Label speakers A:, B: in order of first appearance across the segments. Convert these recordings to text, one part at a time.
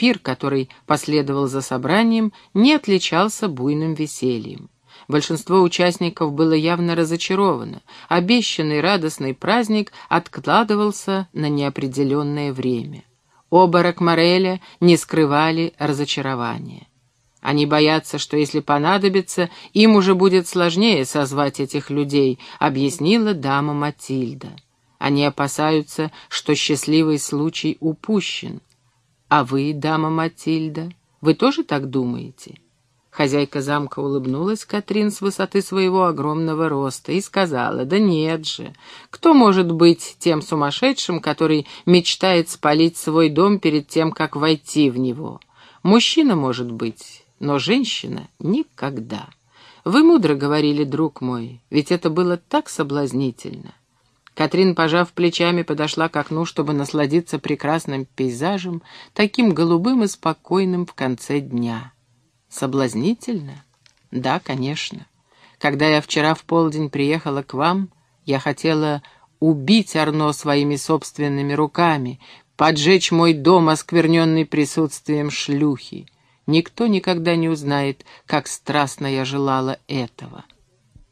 A: пир, который последовал за собранием, не отличался буйным весельем. Большинство участников было явно разочаровано. Обещанный радостный праздник откладывался на неопределенное время. Оба Ракмареля не скрывали разочарования. Они боятся, что если понадобится, им уже будет сложнее созвать этих людей, объяснила дама Матильда. Они опасаются, что счастливый случай упущен. А вы, дама Матильда, вы тоже так думаете? Хозяйка замка улыбнулась Катрин с высоты своего огромного роста и сказала, «Да нет же, кто может быть тем сумасшедшим, который мечтает спалить свой дом перед тем, как войти в него? Мужчина может быть, но женщина — никогда. Вы мудро говорили, друг мой, ведь это было так соблазнительно». Катрин, пожав плечами, подошла к окну, чтобы насладиться прекрасным пейзажем, таким голубым и спокойным в конце дня. Соблазнительно? Да, конечно. Когда я вчера в полдень приехала к вам, я хотела убить Арно своими собственными руками, поджечь мой дом, оскверненный присутствием шлюхи. Никто никогда не узнает, как страстно я желала этого.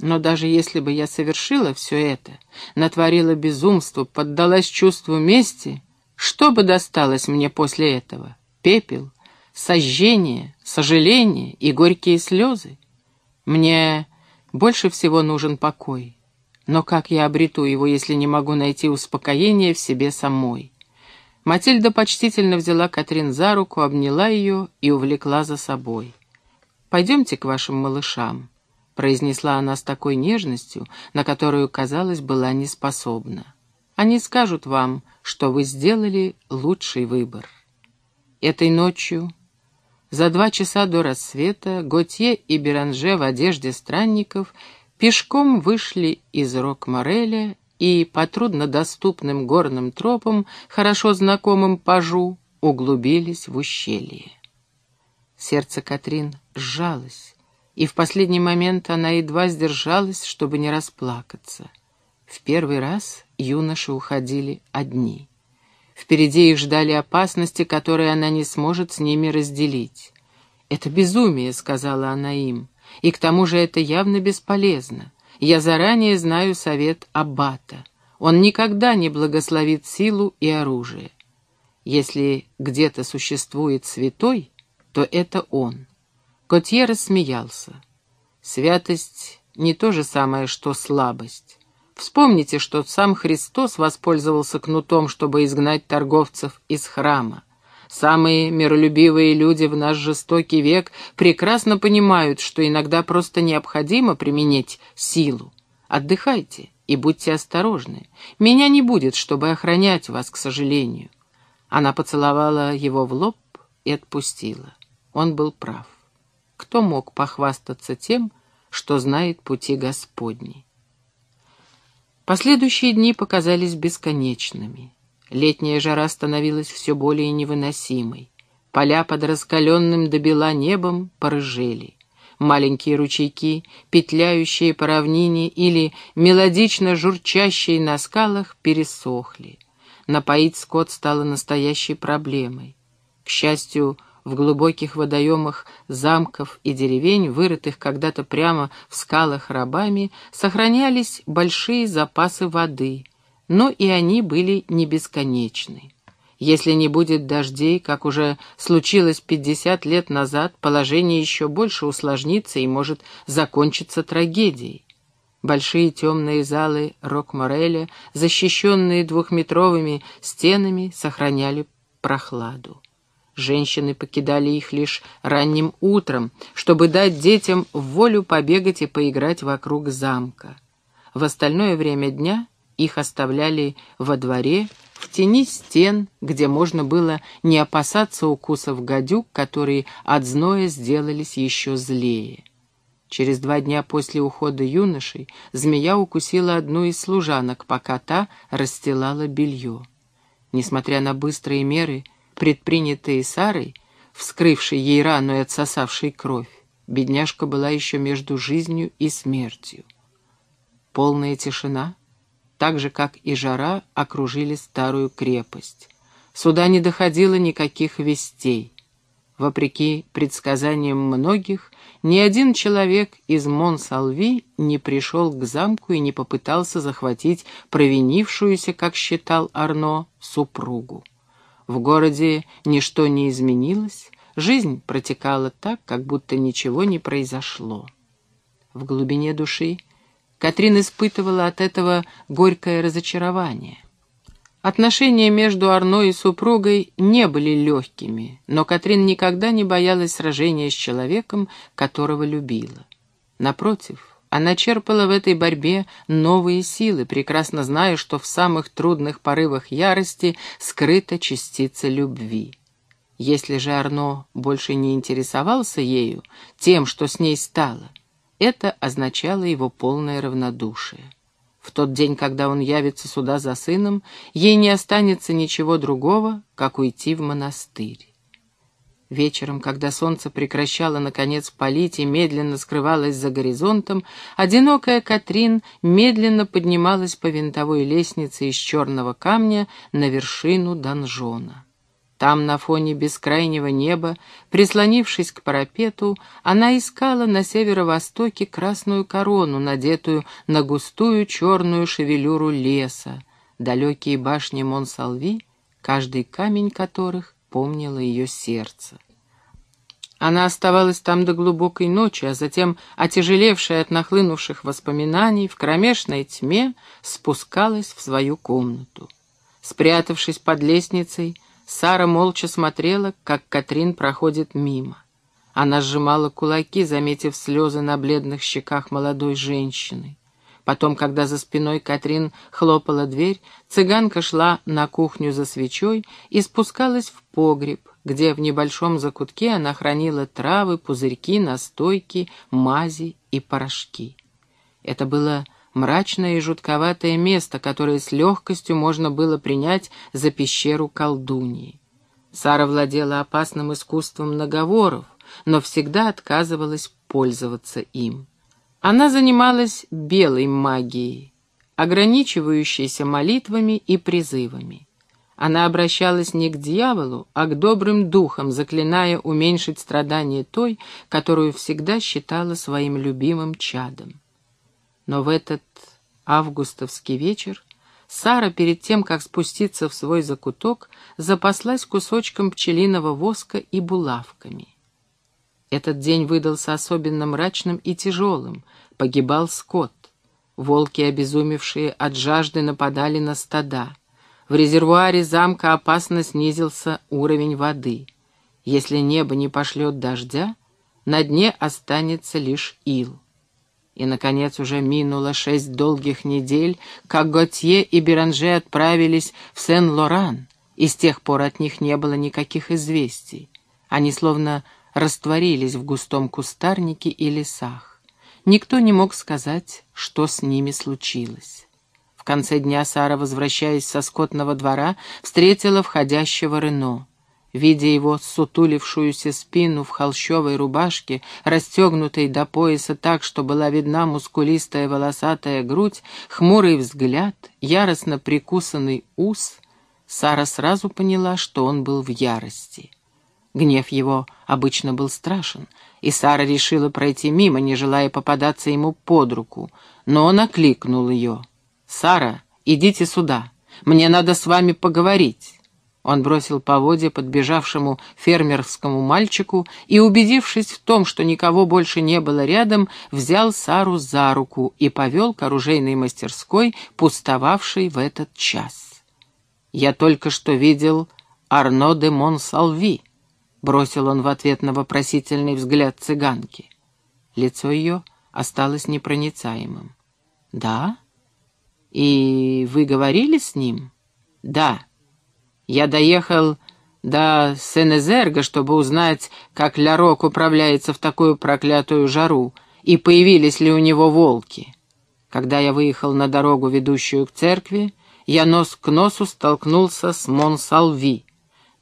A: Но даже если бы я совершила все это, натворила безумство, поддалась чувству мести, что бы досталось мне после этого? Пепел? сожжение, сожаление и горькие слезы. Мне больше всего нужен покой. Но как я обрету его, если не могу найти успокоение в себе самой? Матильда почтительно взяла Катрин за руку, обняла ее и увлекла за собой. «Пойдемте к вашим малышам», — произнесла она с такой нежностью, на которую, казалось, была неспособна. «Они скажут вам, что вы сделали лучший выбор». Этой ночью за два часа до рассвета Готье и Беранже в одежде странников пешком вышли из Рок-Мореля и по труднодоступным горным тропам, хорошо знакомым пажу, углубились в ущелье. Сердце Катрин сжалось, и в последний момент она едва сдержалась, чтобы не расплакаться. В первый раз юноши уходили одни. Впереди их ждали опасности, которые она не сможет с ними разделить. «Это безумие», — сказала она им, — «и к тому же это явно бесполезно. Я заранее знаю совет Аббата. Он никогда не благословит силу и оружие. Если где-то существует святой, то это он». Котье рассмеялся. «Святость — не то же самое, что слабость. Вспомните, что сам Христос воспользовался кнутом, чтобы изгнать торговцев из храма. Самые миролюбивые люди в наш жестокий век прекрасно понимают, что иногда просто необходимо применить силу. Отдыхайте и будьте осторожны. Меня не будет, чтобы охранять вас, к сожалению. Она поцеловала его в лоб и отпустила. Он был прав. Кто мог похвастаться тем, что знает пути Господни? Последующие дни показались бесконечными. Летняя жара становилась все более невыносимой. Поля под раскаленным до бела небом порыжели. Маленькие ручейки, петляющие по равнине или мелодично журчащие на скалах, пересохли. Напоить скот стало настоящей проблемой. К счастью, в глубоких водоемах замков и деревень, вырытых когда-то прямо в скалах рабами, сохранялись большие запасы воды, но и они были не бесконечны. Если не будет дождей, как уже случилось пятьдесят лет назад, положение еще больше усложнится и может закончиться трагедией. Большие темные залы Рок-Мореля, защищенные двухметровыми стенами, сохраняли прохладу. Женщины покидали их лишь ранним утром, чтобы дать детям волю побегать и поиграть вокруг замка. В остальное время дня их оставляли во дворе, в тени стен, где можно было не опасаться укусов гадюк, которые от зноя сделались еще злее. Через два дня после ухода юношей змея укусила одну из служанок, пока та расстилала белье. Несмотря на быстрые меры, предпринятые Сарой, вскрывшей ей рану и отсосавшей кровь, бедняжка была еще между жизнью и смертью. Полная тишина, так же, как и жара, окружили старую крепость. сюда не доходило никаких вестей. Вопреки предсказаниям многих, ни один человек из Монсалви не пришел к замку и не попытался захватить провинившуюся, как считал Арно, супругу. В городе ничто не изменилось, жизнь протекала так, как будто ничего не произошло. В глубине души Катрин испытывала от этого горькое разочарование. Отношения между Арно и супругой не были легкими, но Катрин никогда не боялась сражения с человеком, которого любила. Напротив, она черпала в этой борьбе новые силы, прекрасно зная, что в самых трудных порывах ярости скрыта частица любви. Если же Арно больше не интересовался ею, тем, что с ней стало, это означало его полное равнодушие. В тот день, когда он явится сюда за сыном, ей не останется ничего другого, как уйти в монастырь. Вечером, когда солнце прекращало, наконец, палить и медленно скрывалось за горизонтом, одинокая Катрин медленно поднималась по винтовой лестнице из черного камня на вершину донжона. Там, на фоне бескрайнего неба, прислонившись к парапету, она искала на северо-востоке красную корону, надетую на густую черную шевелюру леса, далекие башни Монсалви, каждый камень которых помнило ее сердце. Она оставалась там до глубокой ночи, а затем, отяжелевшая от нахлынувших воспоминаний, в кромешной тьме спускалась в свою комнату. Спрятавшись под лестницей, Сара молча смотрела, как Катрин проходит мимо. Она сжимала кулаки, заметив слезы на бледных щеках молодой женщины. Потом, когда за спиной Катрин хлопала дверь, цыганка шла на кухню за свечой и спускалась в погреб, где в небольшом закутке она хранила травы, пузырьки, настойки, мази и порошки. Это было мрачное и жутковатое место, которое с легкостью можно было принять за пещеру колдуньи. Сара владела опасным искусством наговоров, но всегда отказывалась пользоваться им. Она занималась белой магией, ограничивающейся молитвами и призывами. Она обращалась не к дьяволу, а к добрым духам, заклиная уменьшить страдания той, которую всегда считала своим любимым чадом. Но в этот августовский вечер Сара, перед тем, как спуститься в свой закуток, запаслась кусочком пчелиного воска и булавками. Этот день выдался особенно мрачным и тяжелым, погибал скот. Волки, обезумевшие от жажды, нападали на стада. В резервуаре замка опасно снизился уровень воды. Если небо не пошлет дождя, на дне останется лишь ил. И, наконец, уже минуло шесть долгих недель, как Готье и Беранже отправились в Сен-Лоран, и с тех пор от них не было никаких известий. Они словно растворились в густом кустарнике и лесах. Никто не мог сказать, что с ними случилось. В конце дня Сара, возвращаясь со скотного двора, встретила входящего Рено. Видя его сутулившуюся спину в холщовой рубашке, расстегнутой до пояса так, что была видна мускулистая волосатая грудь, хмурый взгляд, яростно прикусанный ус, Сара сразу поняла, что он был в ярости. Гнев его обычно был страшен, и Сара решила пройти мимо, не желая попадаться ему под руку, но он окликнул ее. «Сара, идите сюда, мне надо с вами поговорить». Он бросил поводья подбежавшему фермерскому мальчику и, убедившись в том, что никого больше не было рядом, взял Сару за руку и повел к оружейной мастерской, пустовавшей в этот час. «Я только что видел Арно де Монсалви», — бросил он в ответ на вопросительный взгляд цыганки. Лицо ее осталось непроницаемым. «Да? И вы говорили с ним?» «Да». Я доехал до Сенезерга, чтобы узнать, как Лярок управляется в такую проклятую жару, и появились ли у него волки. Когда я выехал на дорогу, ведущую к церкви, я нос к носу столкнулся с Монсалви.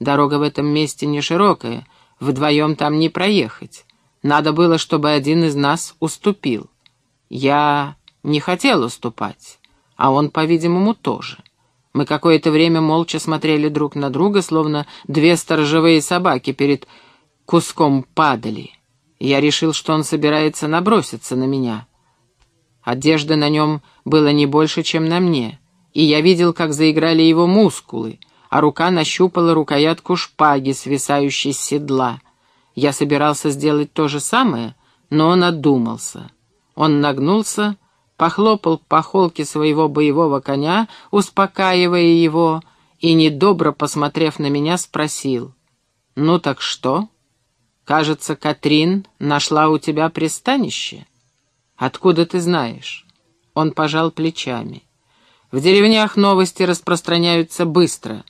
A: Дорога в этом месте не широкая, вдвоем там не проехать. Надо было, чтобы один из нас уступил. Я не хотел уступать, а он, по-видимому, тоже. Мы какое-то время молча смотрели друг на друга, словно две сторожевые собаки перед куском падали. Я решил, что он собирается наброситься на меня. Одежды на нем было не больше, чем на мне, и я видел, как заиграли его мускулы, а рука нащупала рукоятку шпаги, свисающей с седла. Я собирался сделать то же самое, но он отдумался. Он нагнулся, похлопал по холке своего боевого коня, успокаивая его, и, недобро посмотрев на меня, спросил, «Ну так что? Кажется, Катрин нашла у тебя пристанище? Откуда ты знаешь?» Он пожал плечами. «В деревнях новости распространяются быстро.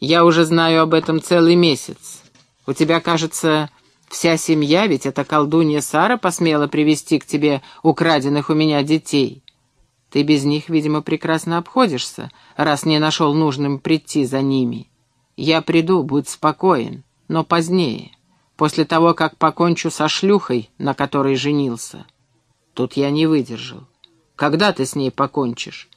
A: Я уже знаю об этом целый месяц. У тебя, кажется, Вся семья, ведь эта колдунья Сара посмела привести к тебе украденных у меня детей. Ты без них, видимо, прекрасно обходишься, раз не нашел нужным прийти за ними. Я приду, будь спокоен, но позднее, после того, как покончу со шлюхой, на которой женился. Тут я не выдержал. Когда ты с ней покончишь?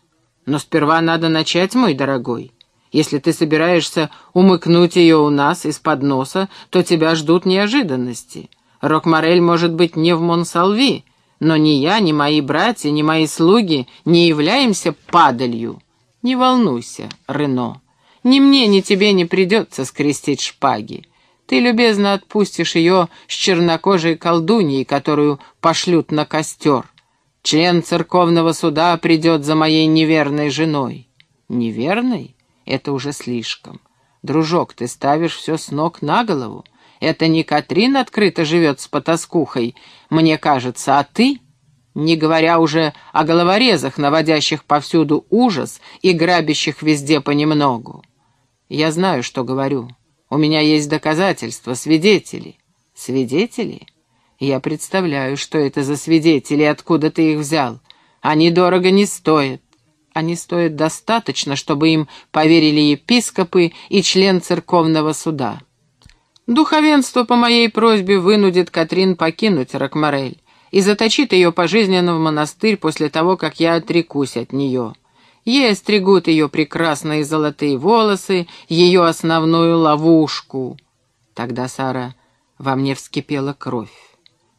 A: Но сперва надо начать, мой дорогой. Если ты собираешься умыкнуть ее у нас из-под носа, то тебя ждут неожиданности. Рокмарель может быть не в Монсалви, но ни я, ни мои братья, ни мои слуги не являемся падалью. Не волнуйся, Рено. Ни мне, ни тебе не придется скрестить шпаги. Ты любезно отпустишь ее с чернокожей колдуньей, которую пошлют на костер. Член церковного суда придет за моей неверной женой. Неверной? Это уже слишком. Дружок, ты ставишь все с ног на голову. Это не Катрин открыто живет с потаскухой, мне кажется, а ты, не говоря уже о головорезах, наводящих повсюду ужас и грабящих везде понемногу. Я знаю, что говорю. У меня есть доказательства, свидетели. Свидетели? Я представляю, что это за свидетели, откуда ты их взял. Они дорого не стоят. Они стоят достаточно, чтобы им поверили епископы и член церковного суда. Духовенство по моей просьбе вынудит Катрин покинуть Рокморель и заточит ее пожизненно в монастырь после того, как я отрекусь от нее. Ей остригут ее прекрасные золотые волосы, ее основную ловушку. Тогда, Сара, во мне вскипела кровь.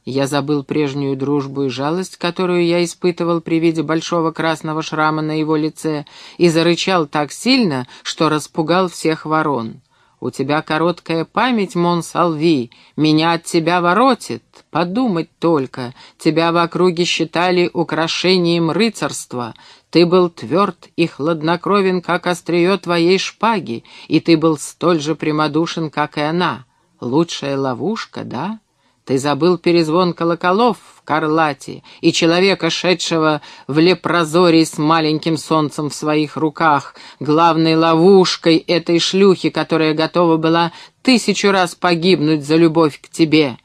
A: Я забыл прежнюю дружбу и жалость, которую я испытывал при виде большого красного шрама на его лице, и зарычал так сильно, что распугал всех ворон. «У тебя короткая память, Монсалви, меня от тебя воротит. Подумать только, тебя в округе считали украшением рыцарства. Ты был тверд и хладнокровен, как острие твоей шпаги, и ты был столь же прямодушен, как и она. Лучшая ловушка, да?» Ты забыл перезвон колоколов в Карлате и человека, шедшего в лепрозорий с маленьким солнцем в своих руках, главной ловушкой этой шлюхи, которая готова была тысячу раз погибнуть за любовь к тебе.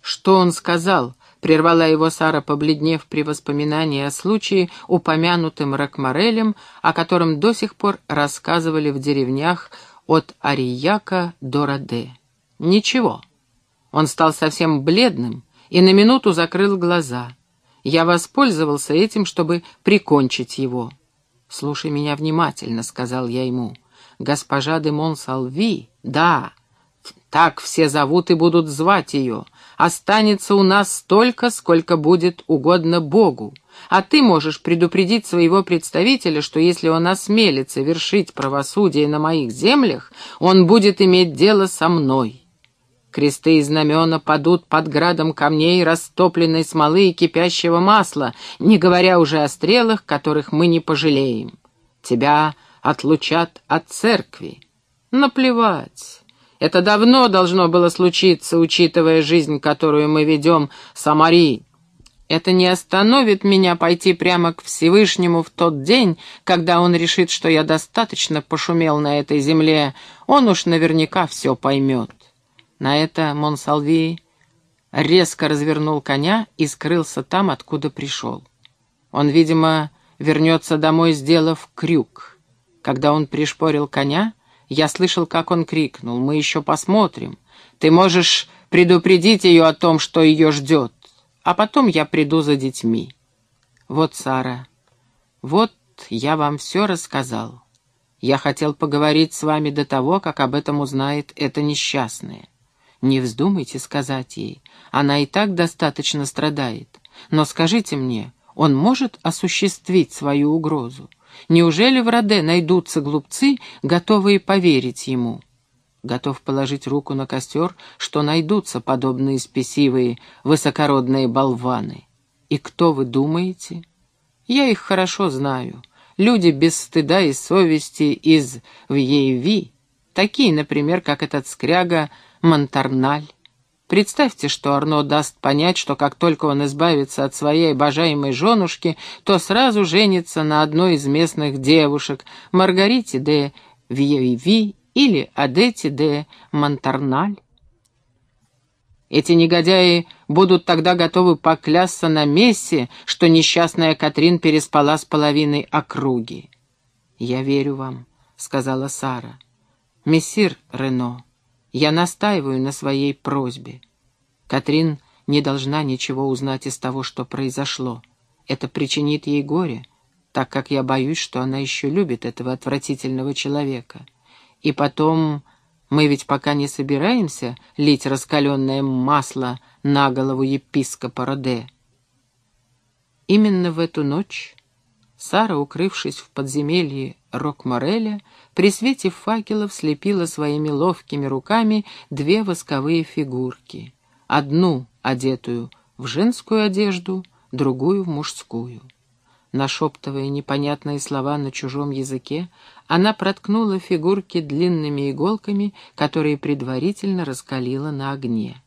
A: Что он сказал? Прервала его Сара, побледнев при воспоминании о случае, упомянутым Ракмарелем, о котором до сих пор рассказывали в деревнях от Арияка до Раде. Ничего. Он стал совсем бледным и на минуту закрыл глаза. Я воспользовался этим, чтобы прикончить его. «Слушай меня внимательно», — сказал я ему. «Госпожа де Монсалви, да, так все зовут и будут звать ее, останется у нас столько, сколько будет угодно Богу. А ты можешь предупредить своего представителя, что если он осмелится вершить правосудие на моих землях, он будет иметь дело со мной». Кресты и знамена падут под градом камней, растопленной смолы и кипящего масла, не говоря уже о стрелах, которых мы не пожалеем. Тебя отлучат от церкви. Наплевать. Это давно должно было случиться, учитывая жизнь, которую мы ведем с Амари. Это не остановит меня пойти прямо к Всевышнему в тот день, когда он решит, что я достаточно пошумел на этой земле. Он уж наверняка все поймет. На это Монсалви резко развернул коня и скрылся там, откуда пришел. Он, видимо, вернется домой, сделав крюк. Когда он пришпорил коня, я слышал, как он крикнул. «Мы еще посмотрим. Ты можешь предупредить ее о том, что ее ждет, а потом я приду за детьми». Вот, Сара, вот я вам все рассказал. Я хотел поговорить с вами до того, как об этом узнает эта несчастная. Не вздумайте сказать ей, она и так достаточно страдает. Но скажите мне, он может осуществить свою угрозу? Неужели в Роде найдутся глупцы, готовые поверить ему? Готов положить руку на костер, что найдутся подобные спесивые, высокородные болваны. И кто вы думаете? Я их хорошо знаю. Люди без стыда и совести из Вьейви, такие, например, как этот скряга Монтарналь. Представьте, что Арно даст понять, что как только он избавится от своей обожаемой женушки, то сразу женится на одной из местных девушек, Маргарите де Вьеви или Адете де Монтарналь. Эти негодяи будут тогда готовы поклясться на мессе, что несчастная Катрин переспала с половиной округи. «Я верю вам», — сказала Сара. «Мессир Рено, я настаиваю на своей просьбе. Катрин не должна ничего узнать из того, что произошло. Это причинит ей горе, так как я боюсь, что она еще любит этого отвратительного человека. И потом, мы ведь пока не собираемся лить раскаленное масло на голову епископа Роде. Именно в эту ночь Сара, укрывшись в подземелье Рок-Мореля, при свете факелов слепила своими ловкими руками две восковые фигурки. Одну, одетую в женскую одежду, другую в мужскую. Нашептывая непонятные слова на чужом языке, она проткнула фигурки длинными иголками, которые предварительно раскалила на огне.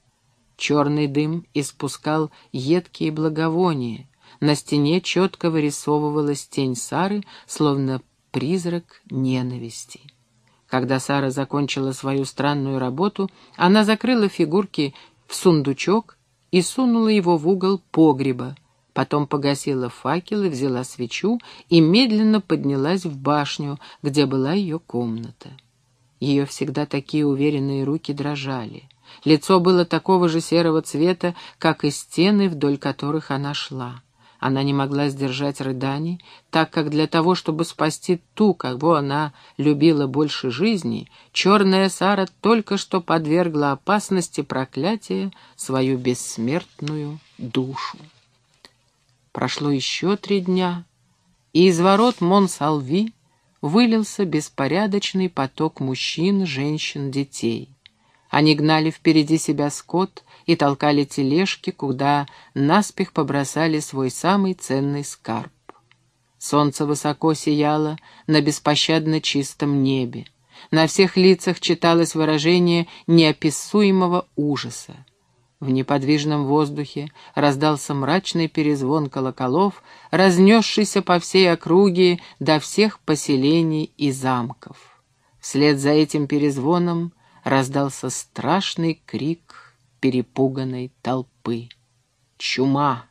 A: Черный дым испускал едкие благовония, на стене четко вырисовывалась тень Сары, словно призрак ненависти. Когда Сара закончила свою странную работу, она закрыла фигурки в сундучок и сунула его в угол погреба, потом погасила факел и взяла свечу и медленно поднялась в башню, где была ее комната. Ее всегда такие уверенные руки дрожали. Лицо было такого же серого цвета, как и стены, вдоль которых она шла. Она не могла сдержать рыданий, так как для того, чтобы спасти ту, кого она любила больше жизни, черная Сара только что подвергла опасности проклятия свою бессмертную душу. Прошло еще три дня, и из ворот Монсалви вылился беспорядочный поток мужчин, женщин, детей. Они гнали впереди себя скот и толкали тележки, куда наспех побросали свой самый ценный скарб. Солнце высоко сияло на беспощадно чистом небе. На всех лицах читалось выражение неописуемого ужаса. В неподвижном воздухе раздался мрачный перезвон колоколов, разнесшийся по всей округе до всех поселений и замков. Вслед за этим перезвоном раздался страшный крик перепуганной толпы. «Чума!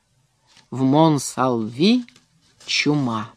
A: В Монсалви чума!»